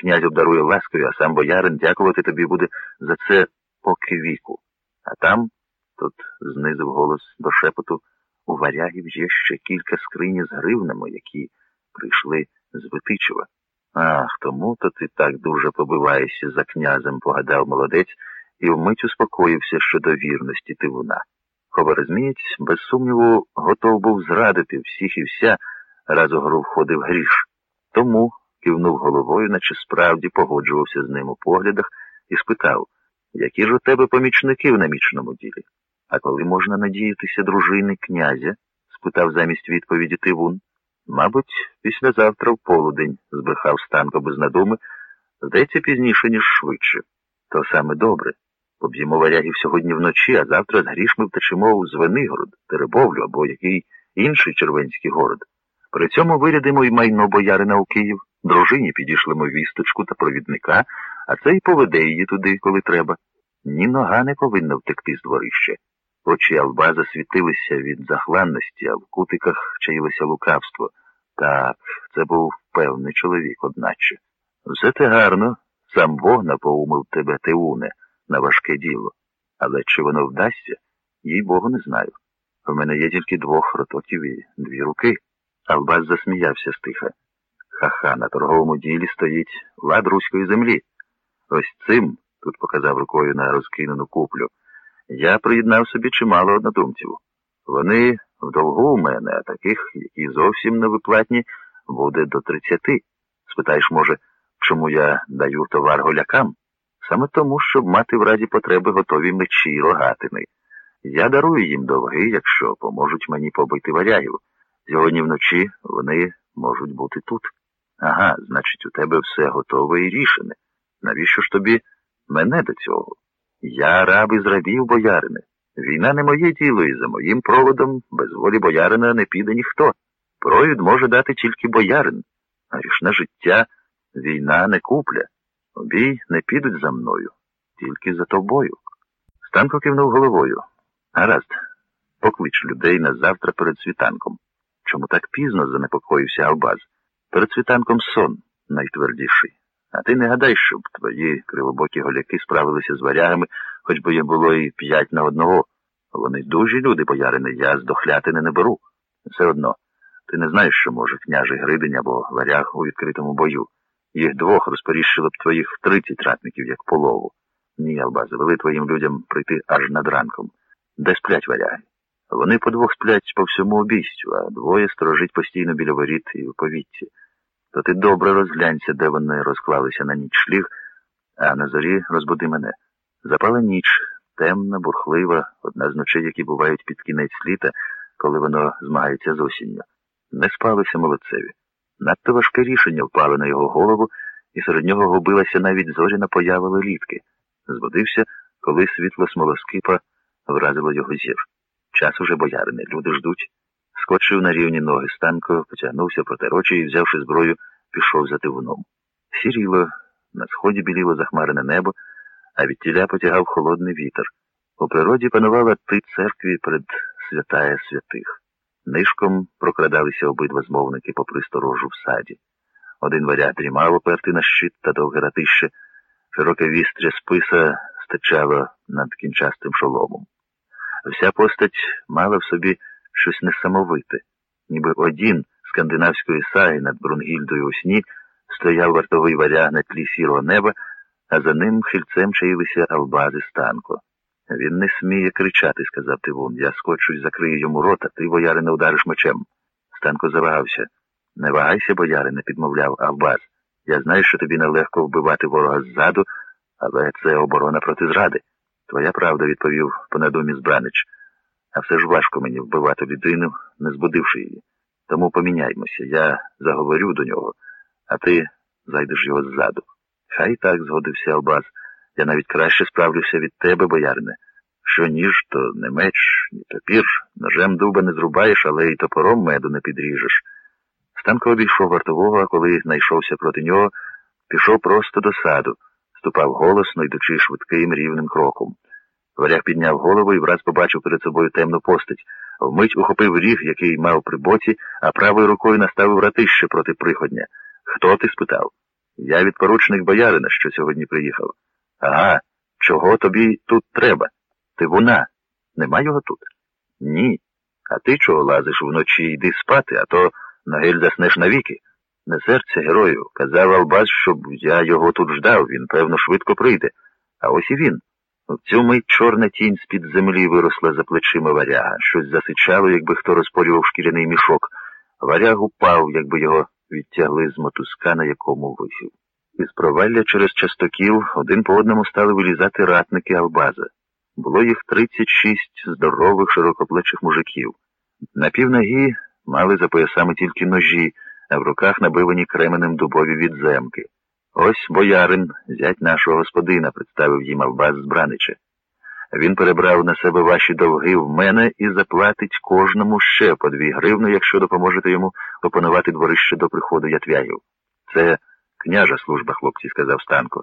князь обдарує ласкою, а сам боярин дякувати тобі буде за це поки віку. А там, тут знизив голос до шепоту, у варягів є ще кілька скрині з гривнами, які прийшли з Витичева. Ах, тому то ти так дуже побиваєшся за князем, погадав молодець, і вмить успокоївся щодо вірності тивуна. Ховорозмієць, без сумніву, готов був зрадити всіх і вся, раз у гру входив гріш. Тому кивнув головою, наче справді погоджувався з ним у поглядах, і спитав, які ж у тебе помічники в намічному ділі? А коли можна надіятися дружини князя? спитав замість відповіді Тивун. Мабуть, післязавтра в полудень, збрехав Станко без надуми, здається, пізніше, ніж швидше. То саме добре. Поб'ємо варягів сьогодні вночі, а завтра з грішми втечемо у Звенигород, Теребовлю або який інший червенський город. При цьому вирядимо й майно боярина у Київ, дружині підійшлемо вісточку та провідника, а це й поведе її туди, коли треба. Ні нога не повинна втекти з дворища. Очі Алба засвітилися від захланності, а в кутиках чаїлося лукавство. Так, це був певний чоловік, одначе. Все те гарно, сам Бог напоумив тебе, Теуне, на важке діло. Але чи воно вдасться, їй Богу не знаю. У мене є тільки двох ротоків і дві руки. Албаз засміявся стиха. Ха-ха, на торговому ділі стоїть лад руської землі. Ось цим, тут показав рукою на розкинену куплю, я приєднав собі чимало однодумців. Вони в довгу у мене, а таких, які зовсім невиплатні, буде до тридцяти. Спитаєш, може, чому я даю товар голякам? Саме тому, щоб мати в разі потреби готові мечі й рогатини. Я дарую їм довги, якщо поможуть мені побити варягів. Сьогодні вночі вони можуть бути тут. Ага, значить, у тебе все готове і рішене. Навіщо ж тобі мене до цього? Я раб із рабів, боярине. Війна не моє діло, і за моїм проводом без волі боярина не піде ніхто. Провід може дати тільки боярин, а рішне життя війна не купля. Обій не підуть за мною, тільки за тобою. Станко кивнув головою. Гаразд, поклич людей на завтра перед світанком. Чому так пізно занепокоївся Албаз? Перед світанком сон найтвердіший. А ти не гадай, щоб твої кривобокі голяки справилися з варягами, хоч би їм було і п'ять на одного. Вони дужі люди, боярине, я з дохлятини не беру. Все одно, ти не знаєш, що може княжий Гридень або варяг у відкритому бою. Їх двох розпоріщило б твоїх тридцять ратників, як полову. Ні, Албазе, вели твоїм людям прийти аж над ранком. Де сплять варяги? Вони по двох сплять по всьому обійстю, а двоє сторожить постійно біля воріт і в повітці. То ти добре розглянься, де вони розклалися на ніч шліг, а на зорі розбуди мене. Запала ніч, темна, бурхлива, одна з ночей, які бувають під кінець літа, коли воно змагається з осінню. Не спалися молодцеві. Надто важке рішення впало на його голову, і серед нього губилася навіть зоряна поява лелітки. Збудився, коли світло смолоскипа вразило його зір. Час уже боярине, люди ждуть. Скочив на рівні ноги станко, потягнувся проти рочі і, взявши зброю, пішов за тивуном. Сіріло, на сході біліло захмарене небо, а від тіля потягав холодний вітер. У природі панувала ти церкві перед святая святих. Нишком прокрадалися обидва змовники попри сторожу в саді. Один варяг дрімав, опертий на щит та довге ратище, широке вістря списа стичало над кінчастим шоломом. Вся постать мала в собі щось несамовите, ніби один скандинавської саги над Брунгільдою у сні стояв вартовий варяг на тлі сірого неба, а за ним хильцем чаїлися албази станко. Він не сміє кричати, сказав Тивун. Я скочусь, закрию йому рота, ти, боярине, удариш мечем. Станко завагався. Не вагайся, боярине, підмовляв Албаз. Я знаю, що тобі нелегко вбивати ворога ззаду, але це оборона проти зради. Твоя правда, відповів понадумі збранич. А все ж важко мені вбивати людину, не збудивши її. Тому поміняймося. Я заговорю до нього, а ти зайдеш його ззаду. Хай так, згодився Албаз. Я навіть краще справлюся від тебе, боярине. Що ніж, то не меч, ні топір, ножем дуба не зрубаєш, але й топором меду не підріжеш. Станко обійшов вартового, а коли знайшовся проти нього, пішов просто до саду, ступав голосно, йдучи швидким рівним кроком. Варяг підняв голову і враз побачив перед собою темну постать. Вмить ухопив ріг, який мав при боці, а правою рукою наставив ратище проти приходня. Хто ти? спитав. Я відпоручник боярина, що сьогодні приїхав. Ага, чого тобі тут треба? Ти вона. Нема його тут? Ні. А ти чого лазиш вночі йди спати, а то на гель заснеш навіки. Не серце герою. Казав Албаз, щоб я його тут ждав, він, певно, швидко прийде. А ось і він. В цю мить чорна тінь з-під землі виросла за плечима варяга. Щось засичало, якби хто розпорював шкіряний мішок. Варяг упав, якби його відтягли з мотузка, на якому висів. Із провалля через частокіл один по одному стали вилізати ратники Албаза. Було їх 36 здорових широкоплечих мужиків. На півногі мали за поясами тільки ножі, а в руках набивані кременем дубові відземки. Ось боярин, зять нашого господина, представив їм Авбас Збранича. Він перебрав на себе ваші довги в мене і заплатить кожному ще по дві гривни, якщо допоможете йому опанувати дворище до приходу ятвягів. Це княжа служба, хлопці, сказав Станко.